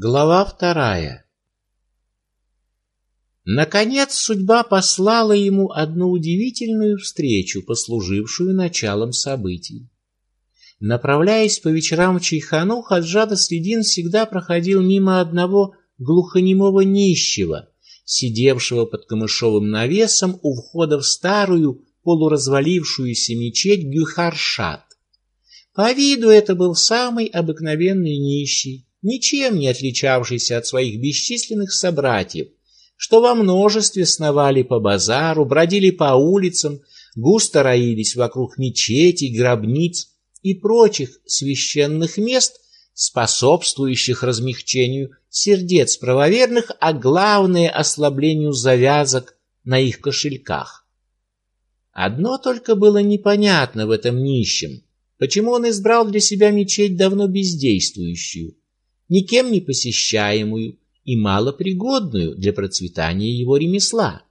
Глава вторая. Наконец судьба послала ему одну удивительную встречу, послужившую началом событий. Направляясь по вечерам в Чайхану, Хаджада Средин всегда проходил мимо одного глухонемого нищего, сидевшего под камышовым навесом у входа в старую полуразвалившуюся мечеть Гюхаршат. По виду это был самый обыкновенный нищий, ничем не отличавшийся от своих бесчисленных собратьев, что во множестве сновали по базару, бродили по улицам, густо роились вокруг мечетей, гробниц и прочих священных мест, способствующих размягчению сердец правоверных, а главное ослаблению завязок на их кошельках. Одно только было непонятно в этом нищем: почему он избрал для себя мечеть давно бездействующую, никем не посещаемую и малопригодную для процветания его ремесла.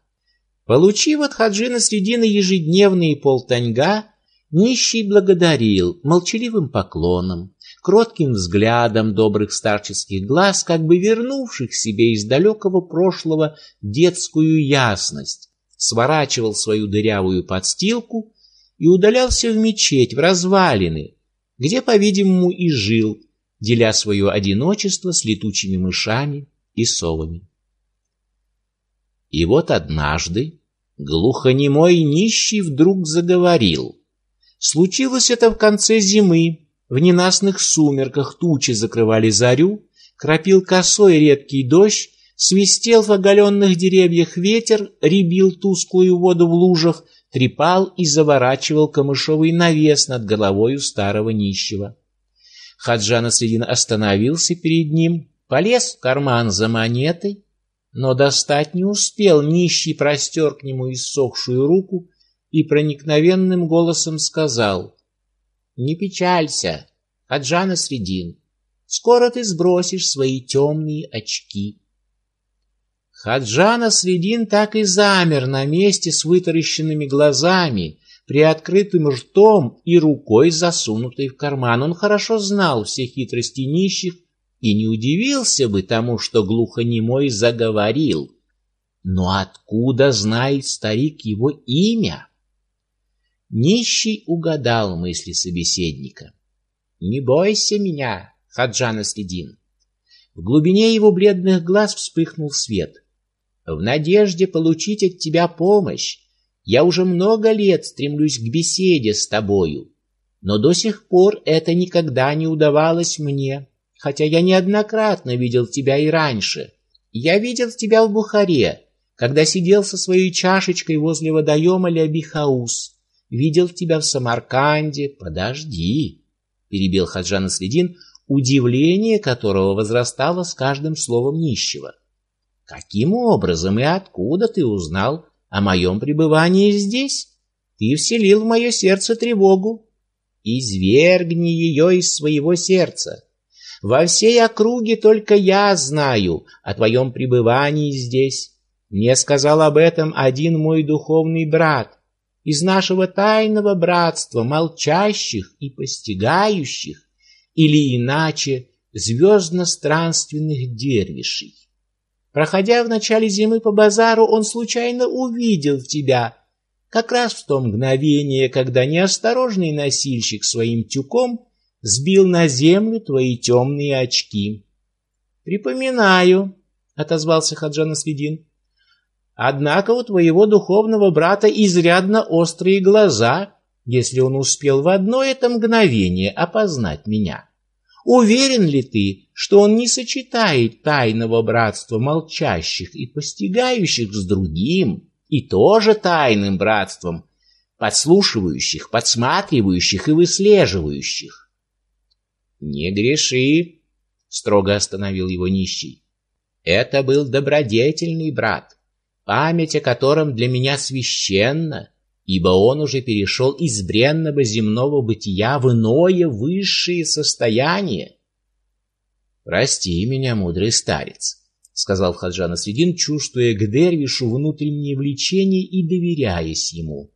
Получив от Хаджина Средина ежедневные полтаньга, нищий благодарил молчаливым поклоном, кротким взглядом добрых старческих глаз, как бы вернувших себе из далекого прошлого детскую ясность, сворачивал свою дырявую подстилку и удалялся в мечеть, в развалины, где, по-видимому, и жил, деля свое одиночество с летучими мышами и совами. И вот однажды глухонемой нищий вдруг заговорил. Случилось это в конце зимы, в ненастных сумерках тучи закрывали зарю, крапил косой редкий дождь, свистел в оголенных деревьях ветер, ребил тусклую воду в лужах, трепал и заворачивал камышовый навес над головой у старого нищего. Хаджан Асредин остановился перед ним, полез в карман за монетой, но достать не успел. Нищий простер к нему иссохшую руку и проникновенным голосом сказал: "Не печалься, Хаджан Асредин, скоро ты сбросишь свои темные очки". Хаджан Асредин так и замер на месте с вытаращенными глазами приоткрытым ртом и рукой засунутой в карман. Он хорошо знал все хитрости нищих и не удивился бы тому, что глухонемой заговорил. Но откуда знает старик его имя? Нищий угадал мысли собеседника. Не бойся меня, Хаджан Аследин. В глубине его бледных глаз вспыхнул свет. В надежде получить от тебя помощь я уже много лет стремлюсь к беседе с тобою, но до сих пор это никогда не удавалось мне, хотя я неоднократно видел тебя и раньше. Я видел тебя в Бухаре, когда сидел со своей чашечкой возле водоема Лябихаус. Видел тебя в Самарканде. Подожди, перебил Хаджан Следин, удивление которого возрастало с каждым словом нищего. Каким образом и откуда ты узнал о моем пребывании здесь. Ты вселил в мое сердце тревогу. Извергни ее из своего сердца. Во всей округе только я знаю о твоем пребывании здесь. Мне сказал об этом один мой духовный брат из нашего тайного братства, молчащих и постигающих, или иначе звездно-странственных дервишей. Проходя в начале зимы по базару, он случайно увидел в тебя, как раз в то мгновение, когда неосторожный носильщик своим тюком сбил на землю твои темные очки. Припоминаю, отозвался Хаджан Асвидин. Однако у твоего духовного брата изрядно острые глаза, если он успел в одно это мгновение опознать меня. Уверен ли ты, что он не сочетает тайного братства молчащих и постигающих с другим и тоже тайным братством подслушивающих, подсматривающих и выслеживающих? Не греши, строго остановил его нищий. Это был добродетельный брат, память о котором для меня священна ибо он уже перешел из бренного земного бытия в иное высшее состояние. Прости меня, мудрый старец, сказал Хаджан Асредин, чувствуя к дервишу внутреннее влечение и доверяясь ему.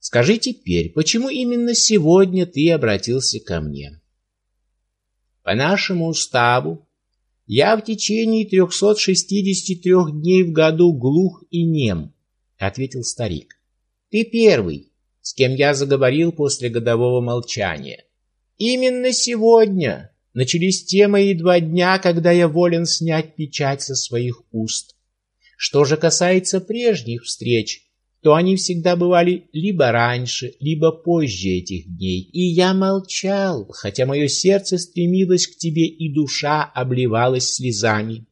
Скажи теперь, почему именно сегодня ты обратился ко мне? По нашему уставу Я в течение 363 дней в году глух и нем, ответил старик. Ты первый, с кем я заговорил после годового молчания. Именно сегодня начались те мои два дня, когда я волен снять печать со своих уст. Что же касается прежних встреч, то они всегда бывали либо раньше, либо позже этих дней. И я молчал, хотя мое сердце стремилось к тебе, и душа обливалась слезами.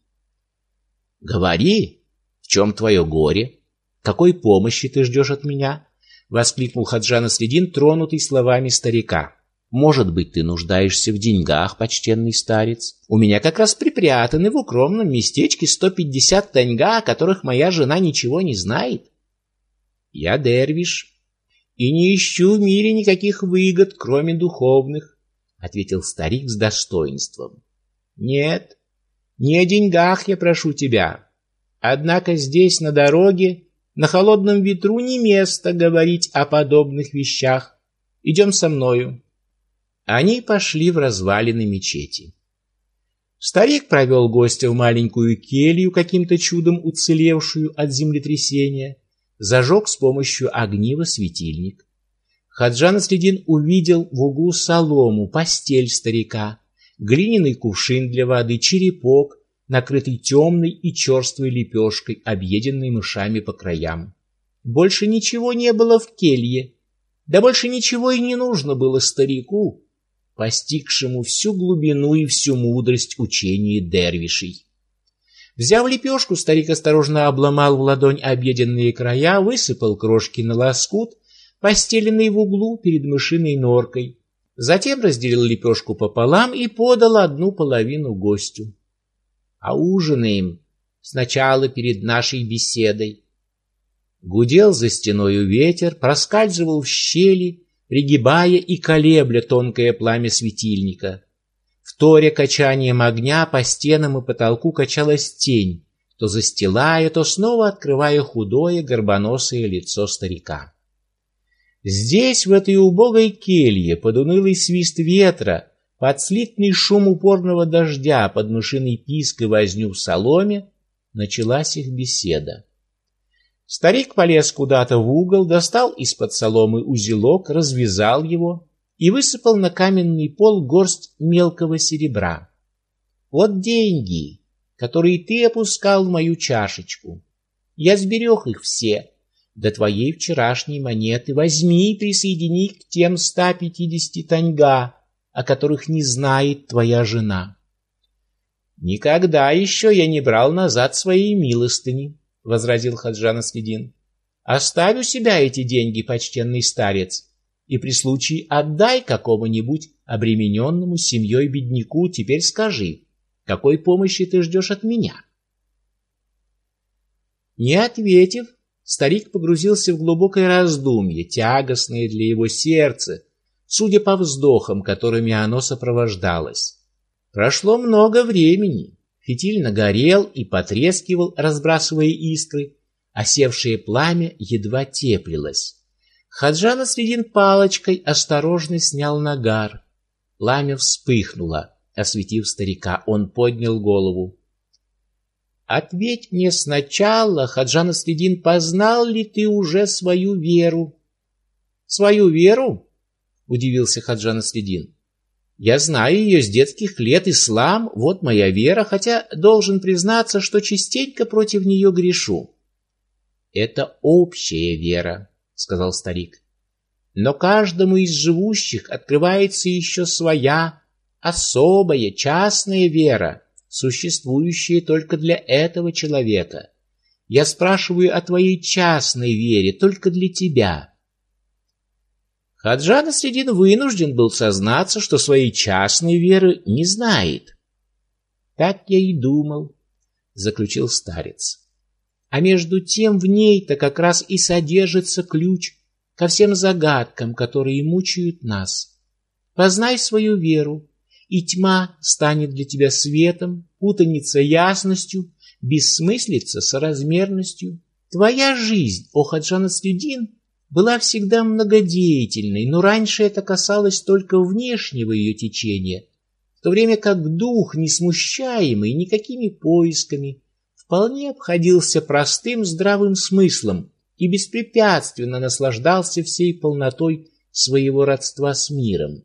Говори, в чем твое горе? Какой помощи ты ждешь от меня? воскликнул Хаджана Средин, тронутый словами старика. Может быть, ты нуждаешься в деньгах, почтенный старец? У меня как раз припрятаны в укромном местечке сто пятьдесят таньга, о которых моя жена ничего не знает. Я дервиш и не ищу в мире никаких выгод, кроме духовных, ответил старик с достоинством. Нет, не о деньгах я прошу тебя. Однако здесь на дороге на холодном ветру не место говорить о подобных вещах. Идем со мною. Они пошли в развалины мечети. Старик провел гостя в маленькую келью, каким-то чудом уцелевшую от землетрясения, зажег с помощью огнива светильник. Хаджан Следин увидел в углу солому, постель старика, глиняный кувшин для воды, черепок, накрытый темной и черствой лепешкой, объеденной мышами по краям. Больше ничего не было в келье, да больше ничего и не нужно было старику, постигшему всю глубину и всю мудрость учения дервишей. Взяв лепешку, старик осторожно обломал в ладонь объеденные края, высыпал крошки на лоскут, постеленный в углу перед мышиной норкой. Затем разделил лепешку пополам и подал одну половину гостю а ужинаем сначала перед нашей беседой. Гудел за стеною ветер, проскальзывал в щели, пригибая и колебля тонкое пламя светильника. В торе качанием огня по стенам и потолку качалась тень, то застилая, то снова открывая худое горбоносое лицо старика. Здесь, в этой убогой келье, под унылый свист ветра, под слитный шум упорного дождя, под мышиный писк и возню в соломе, началась их беседа. Старик полез куда-то в угол, достал из-под соломы узелок, развязал его и высыпал на каменный пол горсть мелкого серебра. Вот деньги, которые ты опускал в мою чашечку. Я сберег их все до твоей вчерашней монеты. Возьми и присоедини к тем ста пятидесяти таньга, о которых не знает твоя жена. Никогда еще я не брал назад свои милостыни, возразил Хаджан Аследин. Оставь у себя эти деньги, почтенный старец, и при случае отдай какому-нибудь обремененному семьей бедняку. Теперь скажи, какой помощи ты ждешь от меня? Не ответив, старик погрузился в глубокое раздумье, тягостное для его сердца, судя по вздохам, которыми оно сопровождалось. Прошло много времени. Фитиль нагорел и потрескивал, разбрасывая искры, а севшее пламя едва теплилось. Хаджана Средин палочкой осторожно снял нагар. Пламя вспыхнуло, осветив старика. Он поднял голову. Ответь мне сначала, Хаджана Средин, познал ли ты уже свою веру? Свою веру? Удивился Хаджан Следин. Я знаю ее с детских лет, ислам, вот моя вера, хотя должен признаться, что частенько против нее грешу. Это общая вера, сказал старик. Но каждому из живущих открывается еще своя особая частная вера, существующая только для этого человека. Я спрашиваю о твоей частной вере только для тебя. Хаджан Средин вынужден был сознаться, что своей частной веры не знает. Так я и думал, заключил старец. А между тем в ней-то как раз и содержится ключ ко всем загадкам, которые мучают нас. Познай свою веру, и тьма станет для тебя светом, путаница ясностью, бессмыслица соразмерностью. Твоя жизнь, о Хаджан Средин, была всегда многодеятельной, но раньше это касалось только внешнего ее течения. в то время как дух, не смущаемый никакими поисками, вполне обходился простым здравым смыслом и беспрепятственно наслаждался всей полнотой своего родства с миром.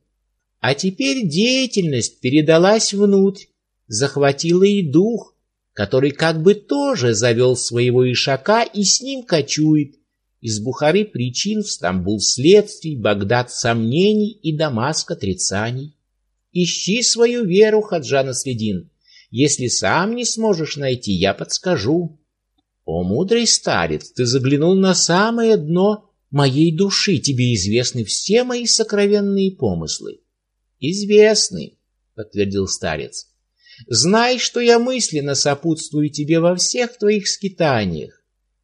А теперь деятельность передалась внутрь, захватила и дух, который как бы тоже завел своего ишака и с ним кочует. Из Бухары причин в Стамбул следствий, Багдад сомнений и Дамаск отрицаний. Ищи свою веру, Хаджана Следин. Если сам не сможешь найти, я подскажу. О, мудрый старец, ты заглянул на самое дно моей души, тебе известны все мои сокровенные помыслы. Известны, подтвердил старец. Знай, что я мысленно сопутствую тебе во всех твоих скитаниях,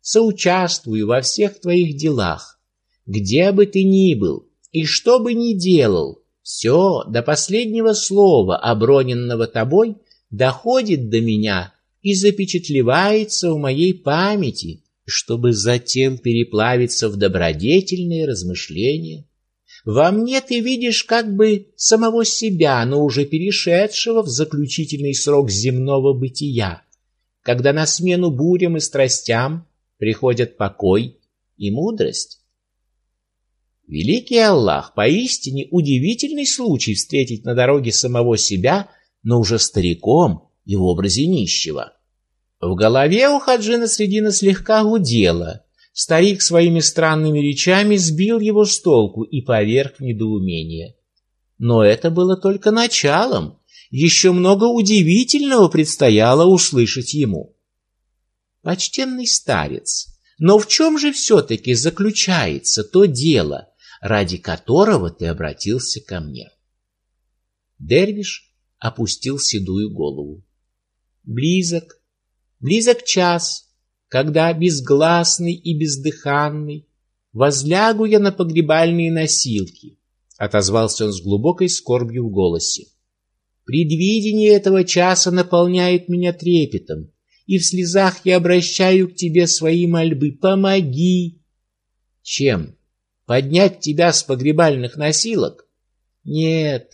соучаствую во всех твоих делах. Где бы ты ни был и что бы ни делал, все до последнего слова, оброненного тобой, доходит до меня и запечатлевается в моей памяти, чтобы затем переплавиться в добродетельные размышления. Во мне ты видишь как бы самого себя, но уже перешедшего в заключительный срок земного бытия, когда на смену бурям и страстям приходят покой и мудрость. Великий Аллах, поистине удивительный случай встретить на дороге самого себя, но уже стариком и в образе нищего. В голове у Хаджина Средина слегка гудело, Старик своими странными речами сбил его с толку и поверг в недоумение. Но это было только началом. Еще много удивительного предстояло услышать ему. Почтенный старец, но в чем же все-таки заключается то дело, ради которого ты обратился ко мне? Дервиш опустил седую голову. Близок, близок час, когда безгласный и бездыханный возлягу я на погребальные носилки, отозвался он с глубокой скорбью в голосе. Предвидение этого часа наполняет меня трепетом, и в слезах я обращаю к тебе свои мольбы: помоги. Чем? Поднять тебя с погребальных носилок? Нет,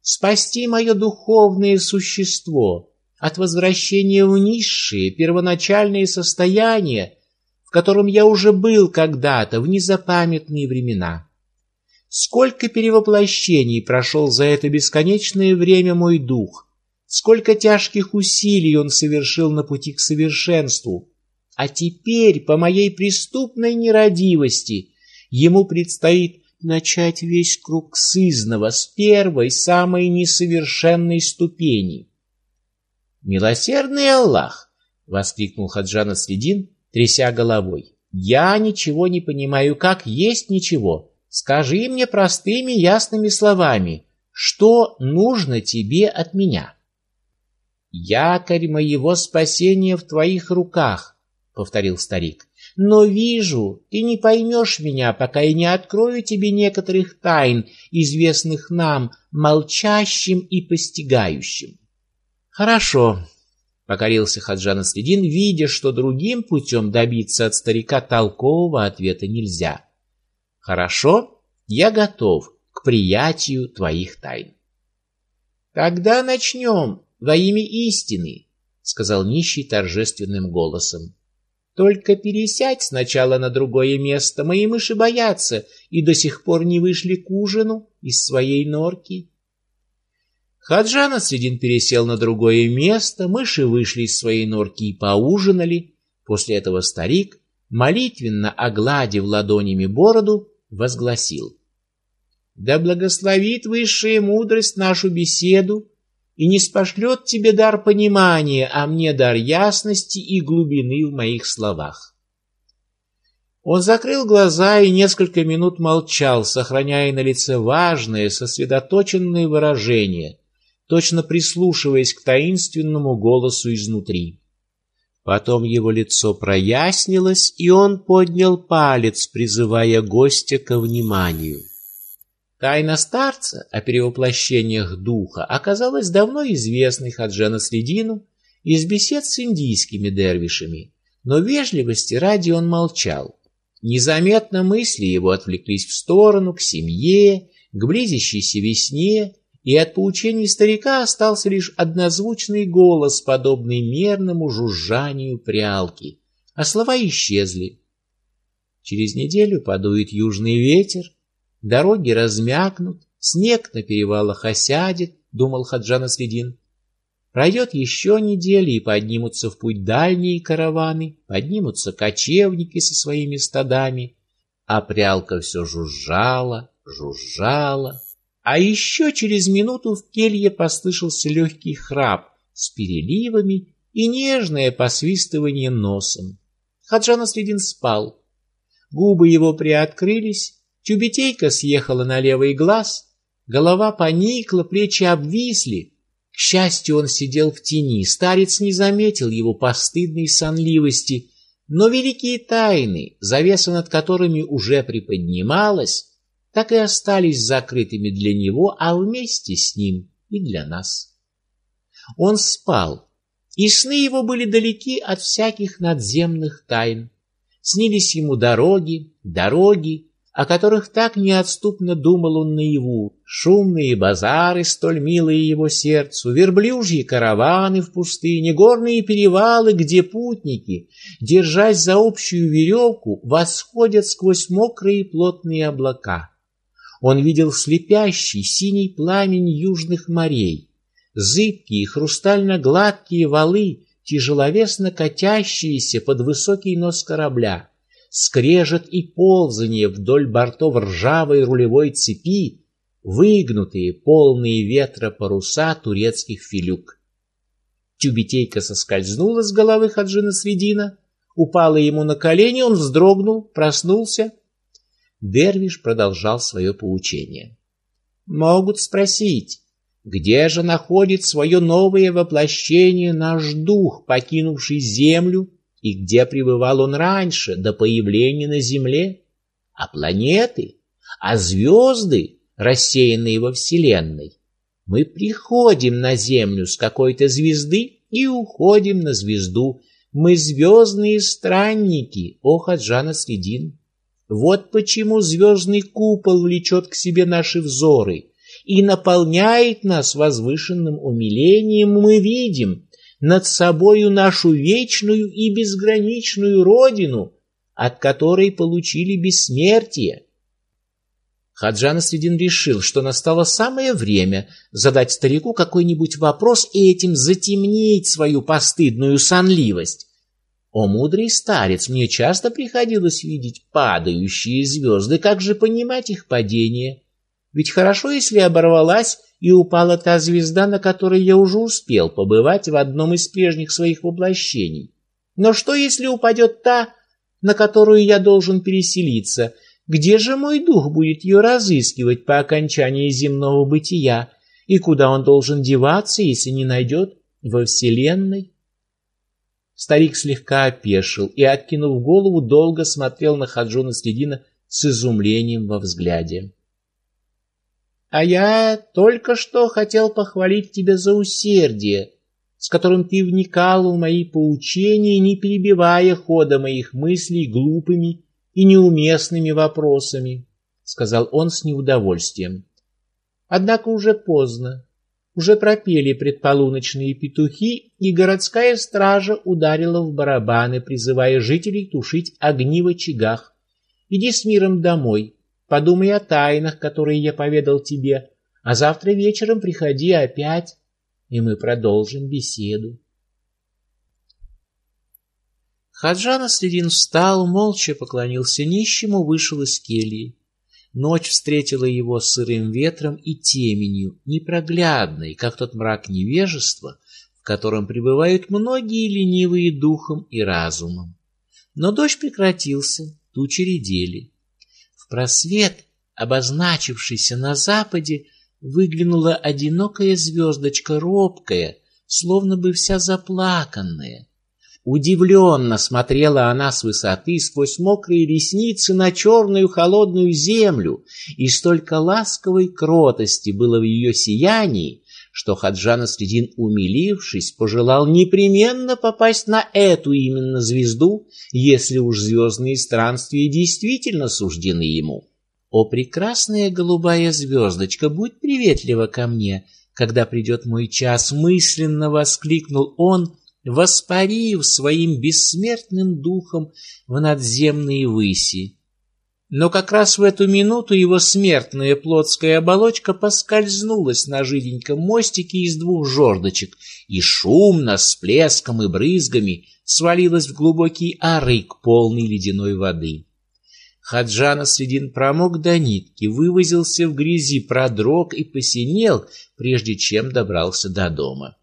спасти мое духовное существо, от возвращения в низшие, первоначальные состояния, в котором я уже был когда-то в незапамятные времена. Сколько перевоплощений прошел за это бесконечное время мой дух, сколько тяжких усилий он совершил на пути к совершенству, а теперь по моей преступной нерадивости ему предстоит начать весь круг сызного с первой самой несовершенной ступени. Милосердный Аллах, воскликнул Хаджан Следин, тряся головой. Я ничего не понимаю, как есть ничего. Скажи мне простыми ясными словами, что нужно тебе от меня? Якорь моего спасения в твоих руках, повторил старик. Но вижу, ты не поймешь меня, пока я не открою тебе некоторых тайн, известных нам, молчащим и постигающим. Хорошо, покорился Хаджан Следин, видя, что другим путем добиться от старика толкового ответа нельзя. Хорошо, я готов к приятию твоих тайн. Тогда начнем во имя истины, сказал нищий торжественным голосом. Только пересядь сначала на другое место, мои мыши боятся и до сих пор не вышли к ужину из своей норки. Хаджан Асредин пересел на другое место, мыши вышли из своей норки и поужинали. После этого старик, молитвенно огладив ладонями бороду, возгласил: "Да благословит высшая мудрость нашу беседу и не спошлет тебе дар понимания, а мне дар ясности и глубины в моих словах". Он закрыл глаза и несколько минут молчал, сохраняя на лице важное, сосредоточенное выражение точно прислушиваясь к таинственному голосу изнутри. Потом его лицо прояснилось, и он поднял палец, призывая гостя ко вниманию. Тайна старца о перевоплощениях духа оказалась давно известной Хаджана Средину из бесед с индийскими дервишами, но вежливости ради он молчал. Незаметно мысли его отвлеклись в сторону, к семье, к близящейся весне и от поучений старика остался лишь однозвучный голос, подобный мерному жужжанию прялки, а слова исчезли. Через неделю подует южный ветер, дороги размякнут, снег на перевалах осядет, думал Хаджан Средин. Пройдет еще неделя, и поднимутся в путь дальние караваны, поднимутся кочевники со своими стадами, а прялка все жужжала, жужжала. А еще через минуту в келье послышался легкий храп с переливами и нежное посвистывание носом. Хаджан Средин спал. Губы его приоткрылись, тюбетейка съехала на левый глаз, голова поникла, плечи обвисли, к счастью, он сидел в тени, старец не заметил его постыдной сонливости, но великие тайны, завеса над которыми уже приподнималась, так и остались закрытыми для него, а вместе с ним и для нас. Он спал, и сны его были далеки от всяких надземных тайн. Снились ему дороги, дороги, о которых так неотступно думал он наяву, шумные базары, столь милые его сердцу, верблюжьи караваны в пустыне, горные перевалы, где путники, держась за общую веревку, восходят сквозь мокрые плотные облака. Он видел слепящий синий пламень южных морей, зыбкие хрустально-гладкие валы, тяжеловесно катящиеся под высокий нос корабля скрежет и ползание вдоль бортов ржавой рулевой цепи, выгнутые, полные ветра паруса турецких филюк. Тюбетейка соскользнула с головы Хаджина Средина, упала ему на колени, он вздрогнул, проснулся. Дервиш продолжал свое поучение. Могут спросить, где же находит свое новое воплощение наш дух, покинувший землю и где пребывал он раньше, до появления на Земле? А планеты? А звезды, рассеянные во Вселенной? Мы приходим на Землю с какой-то звезды и уходим на звезду. Мы звездные странники, о Хаджана Средин. Вот почему звездный купол влечет к себе наши взоры и наполняет нас возвышенным умилением. Мы видим, над собою нашу вечную и безграничную родину, от которой получили бессмертие. Хаджан Средин решил, что настало самое время задать старику какой-нибудь вопрос и этим затемнить свою постыдную сонливость. О, мудрый старец, мне часто приходилось видеть падающие звезды, как же понимать их падение? Ведь хорошо, если оборвалась и упала та звезда, на которой я уже успел побывать в одном из прежних своих воплощений. Но что, если упадет та, на которую я должен переселиться? Где же мой дух будет ее разыскивать по окончании земного бытия? И куда он должен деваться, если не найдет во Вселенной? Старик слегка опешил и, откинув голову, долго смотрел на Хаджуна Следина с изумлением во взгляде. А я только что хотел похвалить тебя за усердие, с которым ты вникал в мои поучения, не перебивая хода моих мыслей глупыми и неуместными вопросами, сказал он с неудовольствием. Однако уже поздно. Уже пропели предполуночные петухи, и городская стража ударила в барабаны, призывая жителей тушить огни в очагах. Иди с миром домой. Подумай о тайнах, которые я поведал тебе, а завтра вечером приходи опять, и мы продолжим беседу. Хаджан Аследин встал, молча поклонился нищему, вышел из кельи. Ночь встретила его сырым ветром и теменью, непроглядной, как тот мрак невежества, в котором пребывают многие ленивые духом и разумом. Но дождь прекратился, тучи редели просвет, обозначившийся на западе, выглянула одинокая звездочка, робкая, словно бы вся заплаканная. Удивленно смотрела она с высоты сквозь мокрые ресницы на черную холодную землю, и столько ласковой кротости было в ее сиянии, что Хаджан Средин, умилившись, пожелал непременно попасть на эту именно звезду, если уж звездные странствия действительно суждены ему. О, прекрасная голубая звездочка, будь приветлива ко мне, когда придет мой час, мысленно воскликнул он, воспарив своим бессмертным духом в надземные выси. Но как раз в эту минуту его смертная плотская оболочка поскользнулась на жиденьком мостике из двух жердочек и шумно, с плеском и брызгами свалилась в глубокий арык, полный ледяной воды. Хаджана Средин промок до нитки, вывозился в грязи, продрог и посинел, прежде чем добрался до дома.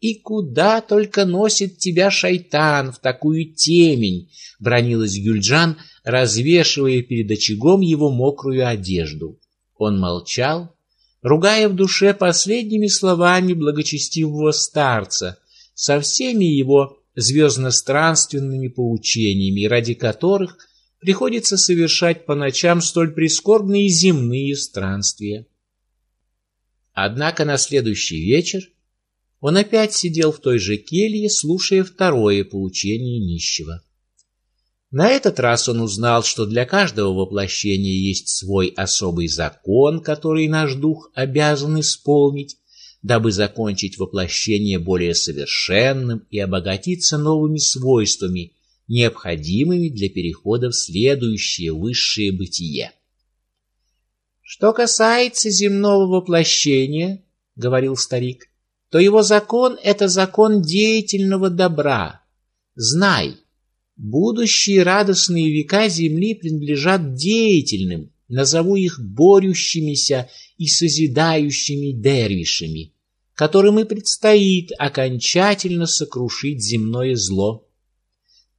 И куда только носит тебя шайтан в такую темень, бронилась Гюльджан, развешивая перед очагом его мокрую одежду. Он молчал, ругая в душе последними словами благочестивого старца со всеми его звездно-странственными поучениями, ради которых приходится совершать по ночам столь прискорбные земные странствия. Однако на следующий вечер он опять сидел в той же келье, слушая второе поучение нищего. На этот раз он узнал, что для каждого воплощения есть свой особый закон, который наш дух обязан исполнить, дабы закончить воплощение более совершенным и обогатиться новыми свойствами, необходимыми для перехода в следующее высшее бытие. Что касается земного воплощения, говорил старик, то его закон это закон деятельного добра. Знай, будущие радостные века земли принадлежат деятельным, назову их борющимися и созидающими дервишами, которым и предстоит окончательно сокрушить земное зло.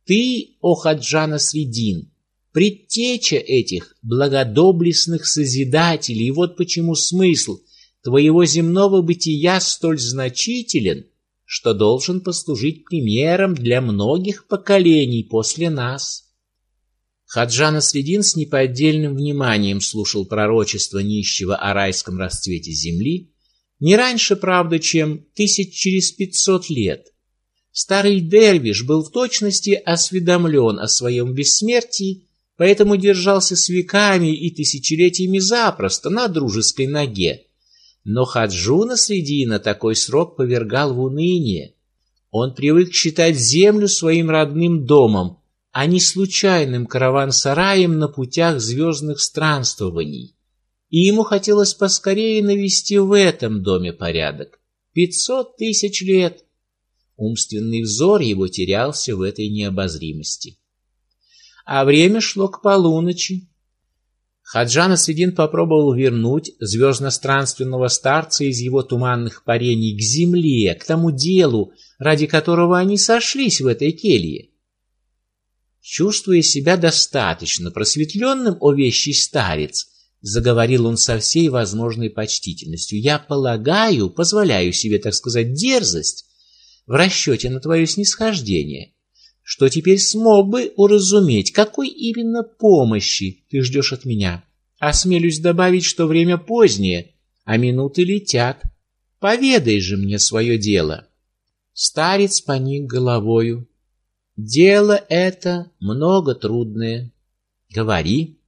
Ты, о Хаджана Средин, предтеча этих благодоблестных созидателей, и вот почему смысл твоего земного бытия столь значителен, что должен послужить примером для многих поколений после нас. Хаджана Средин с неподдельным вниманием слушал пророчество нищего о райском расцвете земли, не раньше, правда, чем тысяч через пятьсот лет. Старый дервиш был в точности осведомлен о своем бессмертии, поэтому держался с веками и тысячелетиями запросто на дружеской ноге но Хаджуна Средина такой срок повергал в уныние. Он привык считать землю своим родным домом, а не случайным караван-сараем на путях звездных странствований. И ему хотелось поскорее навести в этом доме порядок. Пятьсот тысяч лет. Умственный взор его терялся в этой необозримости. А время шло к полуночи. Хаджан Асвидин попробовал вернуть звездно-странственного старца из его туманных парений к земле, к тому делу, ради которого они сошлись в этой келье. Чувствуя себя достаточно просветленным, о вещий старец, заговорил он со всей возможной почтительностью. Я полагаю, позволяю себе, так сказать, дерзость в расчете на твое снисхождение что теперь смог бы уразуметь, какой именно помощи ты ждешь от меня. Осмелюсь добавить, что время позднее, а минуты летят. Поведай же мне свое дело. Старец поник головою. Дело это много трудное. Говори.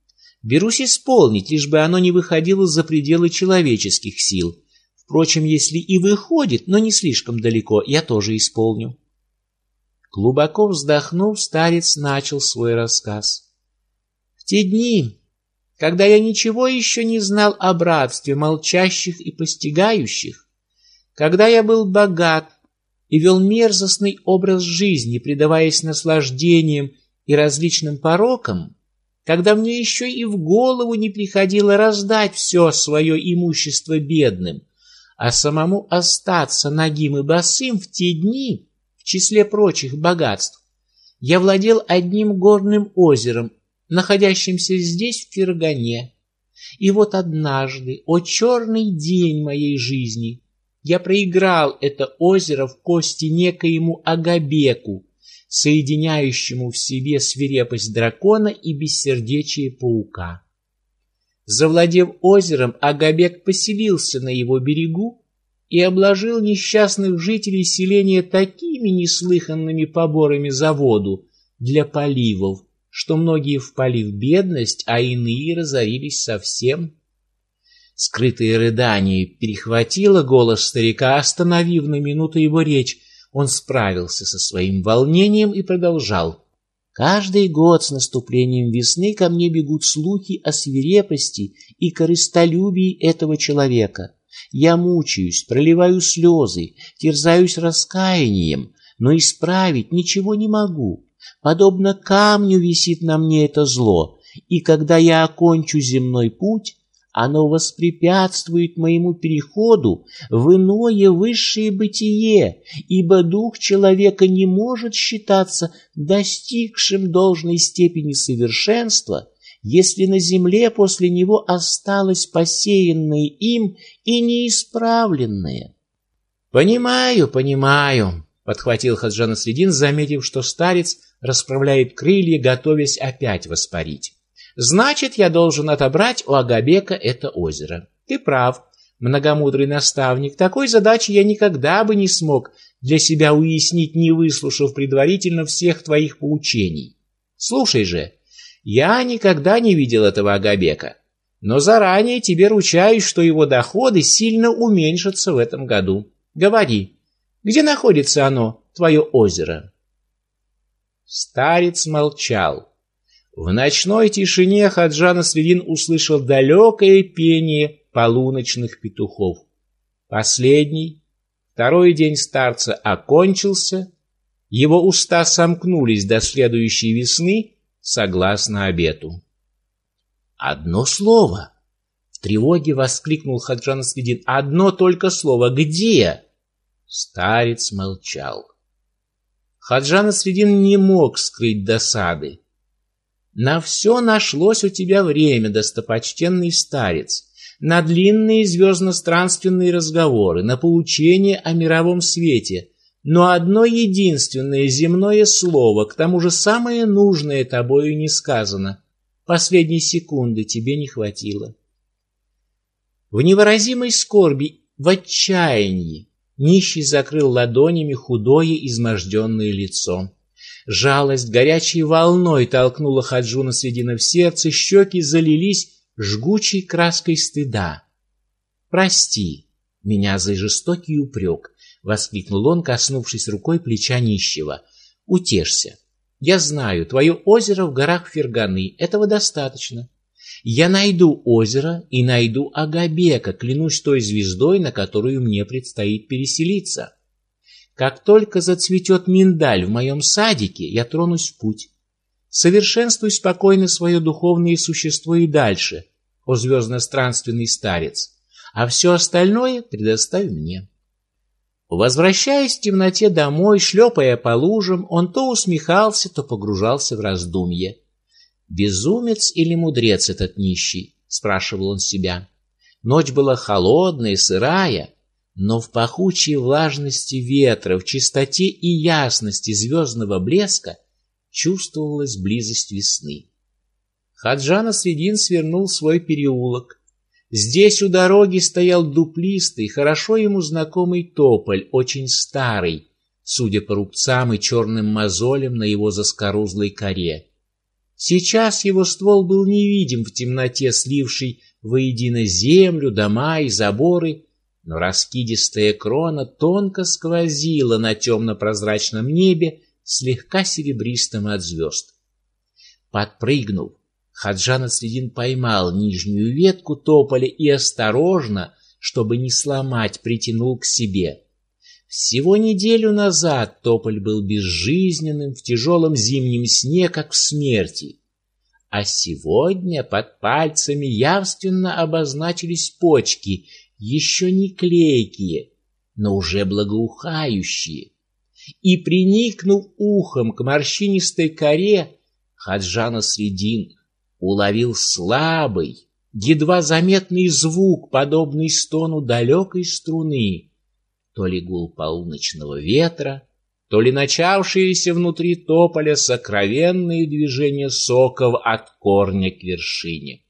Берусь исполнить, лишь бы оно не выходило за пределы человеческих сил. Впрочем, если и выходит, но не слишком далеко, я тоже исполню. Глубоко вздохнув, старец начал свой рассказ. В те дни, когда я ничего еще не знал о братстве молчащих и постигающих, когда я был богат и вел мерзостный образ жизни, предаваясь наслаждениям и различным порокам, когда мне еще и в голову не приходило раздать все свое имущество бедным, а самому остаться нагим и босым в те дни, числе прочих богатств, я владел одним горным озером, находящимся здесь в Фергане. И вот однажды, о черный день моей жизни, я проиграл это озеро в кости некоему Агабеку, соединяющему в себе свирепость дракона и бессердечие паука. Завладев озером, Агабек поселился на его берегу и обложил несчастных жителей селения такими неслыханными поборами за воду для поливов, что многие впали в бедность, а иные разорились совсем. Скрытое рыдание перехватило голос старика, остановив на минуту его речь. Он справился со своим волнением и продолжал. Каждый год с наступлением весны ко мне бегут слухи о свирепости и корыстолюбии этого человека. Я мучаюсь, проливаю слезы, терзаюсь раскаянием, но исправить ничего не могу. Подобно камню висит на мне это зло, и когда я окончу земной путь, оно воспрепятствует моему переходу в иное высшее бытие, ибо дух человека не может считаться достигшим должной степени совершенства, если на земле после него осталось посеянное им и неисправленное. «Понимаю, понимаю», — подхватил Хаджан Средин, заметив, что старец расправляет крылья, готовясь опять воспарить. Значит, я должен отобрать у Агабека это озеро. Ты прав, многомудрый наставник. Такой задачи я никогда бы не смог для себя уяснить, не выслушав предварительно всех твоих поучений. Слушай же, я никогда не видел этого Агабека, но заранее тебе ручаюсь, что его доходы сильно уменьшатся в этом году. Говори, где находится оно, твое озеро? Старец молчал. В ночной тишине Хаджан Средин услышал далекое пение полуночных петухов. Последний, второй день старца окончился, его уста сомкнулись до следующей весны, согласно обету. «Одно слово!» — в тревоге воскликнул Хаджан Средин. «Одно только слово! Где?» Старец молчал. Хаджан Средин не мог скрыть досады. На все нашлось у тебя время, достопочтенный старец, на длинные звездно-странственные разговоры, на поучение о мировом свете, но одно единственное земное слово, к тому же самое нужное тобою не сказано. Последней секунды тебе не хватило. В невыразимой скорби, в отчаянии, нищий закрыл ладонями худое изможденное лицо. Жалость горячей волной толкнула Хаджуна Средина в сердце, щеки залились жгучей краской стыда. «Прости меня за жестокий упрек», — воскликнул он, коснувшись рукой плеча нищего. «Утешься. Я знаю, твое озеро в горах Ферганы. Этого достаточно. Я найду озеро и найду Агабека, клянусь той звездой, на которую мне предстоит переселиться». Как только зацветет миндаль в моем садике, я тронусь в путь. Совершенствуй спокойно свое духовное существо и дальше, о звездно-странственный старец, а все остальное предоставь мне. Возвращаясь в темноте домой, шлепая по лужам, он то усмехался, то погружался в раздумье. «Безумец или мудрец этот нищий?» — спрашивал он себя. Ночь была холодная, сырая, но в пахучей влажности ветра, в чистоте и ясности звездного блеска чувствовалась близость весны. Хаджана Средин свернул свой переулок. Здесь у дороги стоял дуплистый, хорошо ему знакомый тополь, очень старый, судя по рубцам и черным мозолям на его заскорузлой коре. Сейчас его ствол был невидим в темноте, слившей воедино землю, дома и заборы, но раскидистая крона тонко сквозила на темно-прозрачном небе, слегка серебристым от звезд. Подпрыгнув, Хаджан Средин поймал нижнюю ветку тополя и осторожно, чтобы не сломать, притянул к себе. Всего неделю назад тополь был безжизненным в тяжелом зимнем сне, как в смерти. А сегодня под пальцами явственно обозначились почки, еще не клейкие, но уже благоухающие. И, приникнув ухом к морщинистой коре, Хаджана Средин уловил слабый, едва заметный звук, подобный стону далекой струны, то ли гул полуночного ветра, то ли начавшиеся внутри тополя сокровенные движения соков от корня к вершине.